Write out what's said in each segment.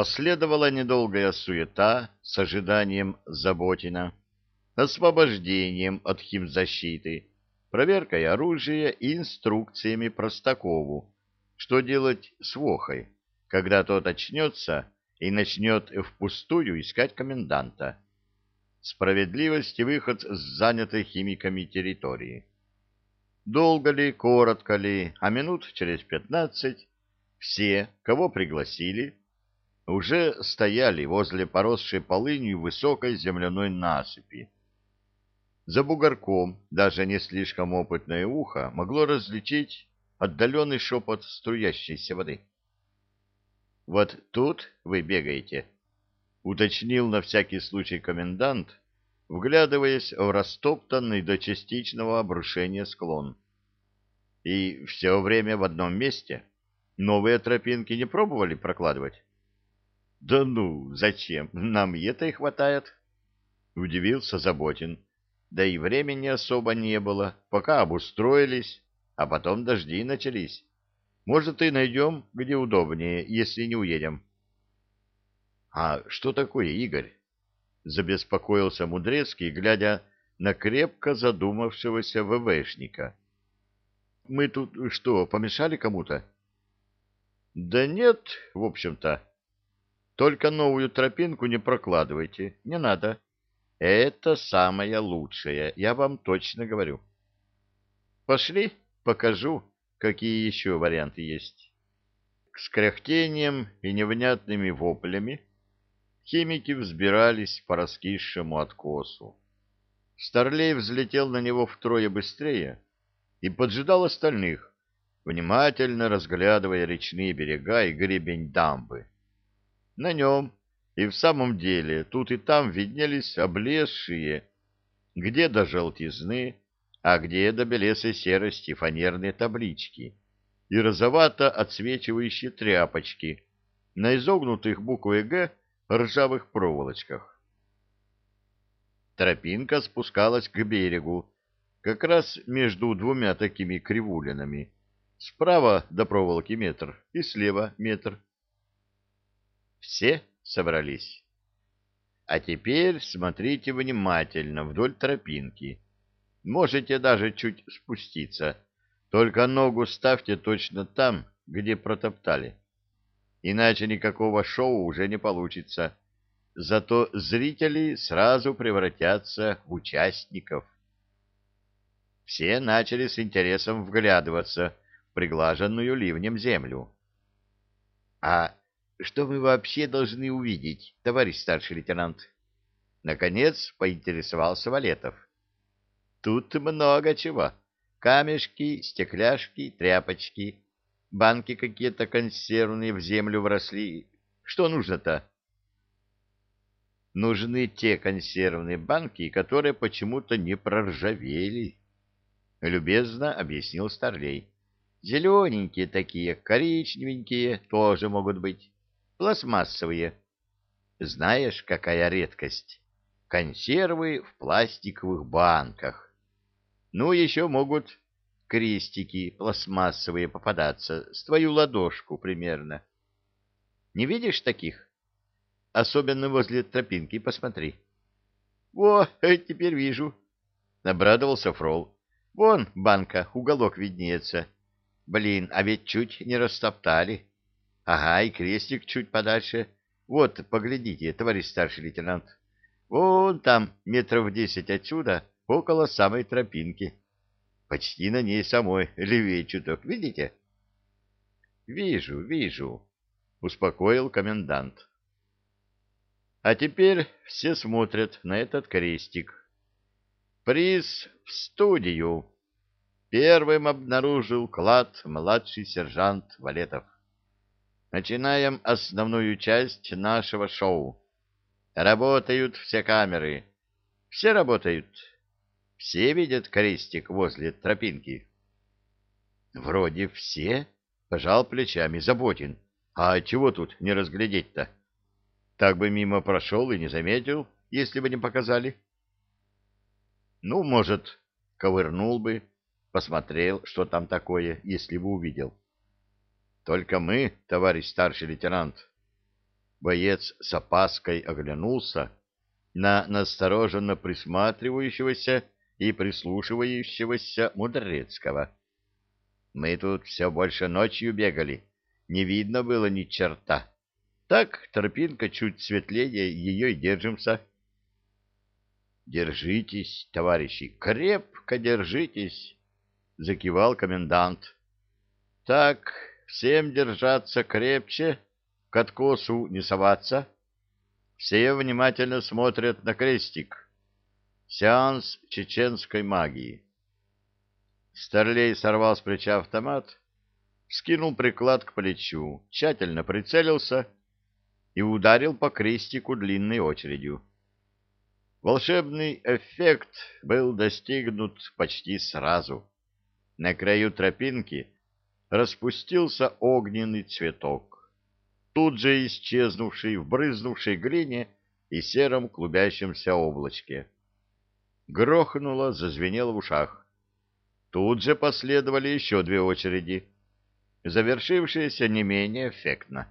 Последовала недолгая суета с ожиданием Заботина, освобождением от химзащиты, проверкой оружия и инструкциями Простакову, что делать с Вохой, когда тот очнется и начнет впустую искать коменданта. Справедливость и выход с занятой химиками территории. Долго ли, коротко ли, а минут через пятнадцать все, кого пригласили, уже стояли возле поросшей полынью высокой земляной насыпи. За бугорком даже не слишком опытное ухо могло различить отдаленный шепот струящейся воды. «Вот тут вы бегаете», — уточнил на всякий случай комендант, вглядываясь в растоптанный до частичного обрушения склон. «И все время в одном месте?» Новые тропинки не пробовали прокладывать? — Да ну, зачем? Нам и это и хватает. Удивился Заботин. Да и времени особо не было, пока обустроились, а потом дожди начались. Может, и найдем, где удобнее, если не уедем. — А что такое, Игорь? — забеспокоился Мудрецкий, глядя на крепко задумавшегося ВВшника. — Мы тут что, помешали кому-то? — да нет, в общем-то. Только новую тропинку не прокладывайте, не надо. Это самое лучшее, я вам точно говорю. Пошли, покажу, какие еще варианты есть. С кряхтением и невнятными воплями химики взбирались по раскисшему откосу. Старлей взлетел на него втрое быстрее и поджидал остальных, внимательно разглядывая речные берега и гребень дамбы. На нем и в самом деле тут и там виднелись облезшие, где до желтизны, а где до белесой серости фанерные таблички и розовато отсвечивающие тряпочки на изогнутых буквой «Г» ржавых проволочках. Тропинка спускалась к берегу, как раз между двумя такими кривулинами, Справа до проволоки метр и слева метр. Все собрались. А теперь смотрите внимательно вдоль тропинки. Можете даже чуть спуститься. Только ногу ставьте точно там, где протоптали. Иначе никакого шоу уже не получится. Зато зрители сразу превратятся в участников. Все начали с интересом вглядываться приглаженную ливнем землю. — А что мы вообще должны увидеть, товарищ старший лейтенант? Наконец поинтересовался Валетов. — Тут много чего. Камешки, стекляшки, тряпочки, банки какие-то консервные в землю вросли. Что нужно-то? — Нужны те консервные банки, которые почему-то не проржавели, — любезно объяснил Старлей. Зелененькие такие, коричневенькие тоже могут быть. Пластмассовые. Знаешь, какая редкость? Консервы в пластиковых банках. Ну, еще могут крестики пластмассовые попадаться, с твою ладошку примерно. Не видишь таких? Особенно возле тропинки посмотри. — О, теперь вижу, — обрадовался Фрол. — Вон банка, уголок виднеется. — Блин, а ведь чуть не растоптали. Ага, и крестик чуть подальше. Вот, поглядите, товарищ старший лейтенант. Вон там, метров десять отсюда, около самой тропинки. Почти на ней самой, левее чуток, видите? Вижу, вижу, успокоил комендант. А теперь все смотрят на этот крестик. Приз в студию. Первым обнаружил клад младший сержант Валетов. Начинаем основную часть нашего шоу. Работают все камеры. Все работают. Все видят крестик возле тропинки. Вроде все, пожал плечами Заботин. А чего тут не разглядеть-то? Так бы мимо прошел и не заметил, если бы не показали. Ну, может, ковырнул бы, посмотрел, что там такое, если бы увидел. Только мы, товарищ старший лейтенант. Боец с опаской оглянулся на настороженно присматривающегося и прислушивающегося Мудрецкого. Мы тут все больше ночью бегали, не видно было ни черта. Так, тропинка чуть светлее, ее и держимся. Держитесь, товарищи, крепко держитесь, закивал комендант. Так, всем держаться крепче, к откосу не соваться. Все внимательно смотрят на крестик. Сеанс чеченской магии. Старлей сорвал с плеча автомат, скинул приклад к плечу, тщательно прицелился и ударил по крестику длинной очередью. Волшебный эффект был достигнут почти сразу. На краю тропинки распустился огненный цветок, тут же исчезнувший в брызнувшей глине и сером клубящемся облачке. Грохнуло, зазвенело в ушах. Тут же последовали еще две очереди, завершившиеся не менее эффектно.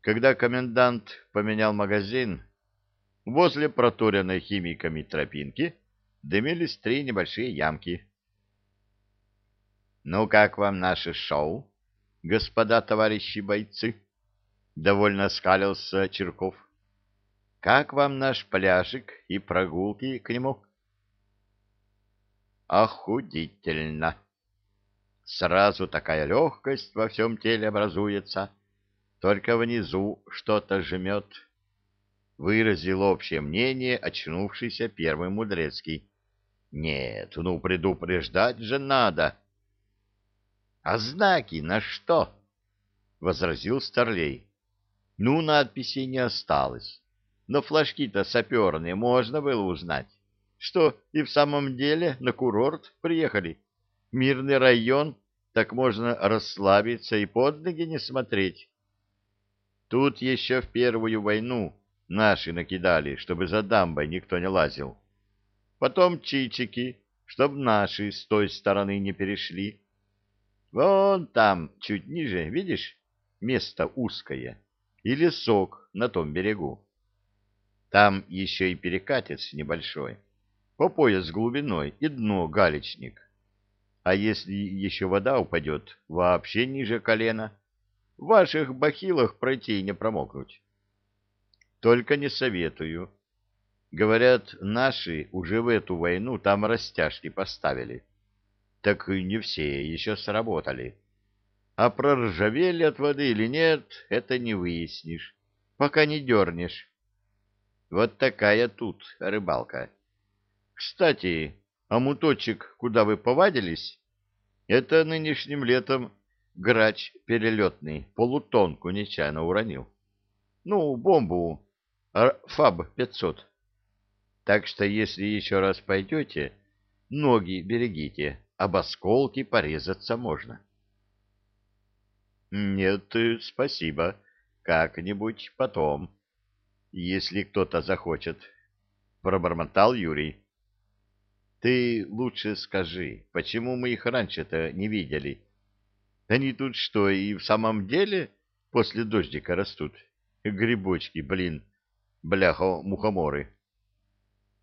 Когда комендант поменял магазин, возле проторенной химиками тропинки дымились три небольшие ямки. «Ну, как вам наше шоу, господа товарищи бойцы?» — довольно скалился Черков. «Как вам наш пляжик и прогулки к нему?» Охудительно. Сразу такая легкость во всем теле образуется, только внизу что-то жмет. Выразил общее мнение очнувшийся первый мудрецкий. Нет, ну предупреждать же надо. А знаки на что? возразил Старлей. Ну, надписей не осталось. Но флажки-то саперные можно было узнать. Что, и в самом деле на курорт приехали? Мирный район, так можно расслабиться и под ноги не смотреть. Тут еще в Первую войну наши накидали, чтобы за дамбой никто не лазил. Потом чичики, чтобы наши с той стороны не перешли. Вон там, чуть ниже, видишь, место узкое, и лесок на том берегу. Там еще и перекатец небольшой по пояс глубиной и дно галечник. А если еще вода упадет, вообще ниже колена, в ваших бахилах пройти и не промокнуть. Только не советую. Говорят, наши уже в эту войну там растяжки поставили. Так и не все еще сработали. А проржавели от воды или нет, это не выяснишь, пока не дернешь. Вот такая тут рыбалка. Кстати, а муточек, куда вы повадились, это нынешним летом грач перелетный полутонку нечаянно уронил. Ну, бомбу ФАБ-500. Так что, если еще раз пойдете, ноги берегите, об осколки порезаться можно. Нет, спасибо, как-нибудь потом, если кто-то захочет, пробормотал Юрий. Ты лучше скажи, почему мы их раньше-то не видели? Они тут что, и в самом деле после дождика растут? Грибочки, блин, бляхо-мухоморы.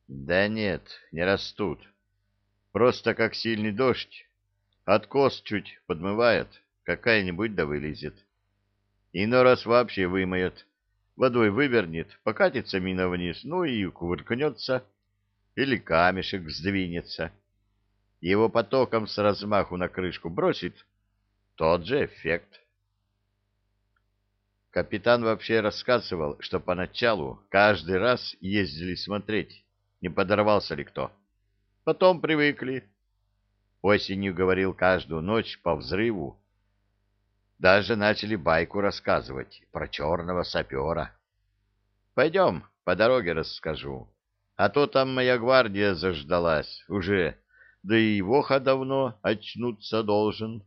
Да нет, не растут. Просто как сильный дождь. Откос чуть подмывает, какая-нибудь да вылезет. Иной раз вообще вымоет, водой вывернет, покатится мина вниз, ну и кувыркнется или камешек сдвинется. Его потоком с размаху на крышку бросит, тот же эффект. Капитан вообще рассказывал, что поначалу каждый раз ездили смотреть, не подорвался ли кто. Потом привыкли. Осенью говорил каждую ночь по взрыву. Даже начали байку рассказывать про черного сапера. Пойдем, по дороге расскажу. А то там моя гвардия заждалась уже, да и Воха давно очнуться должен.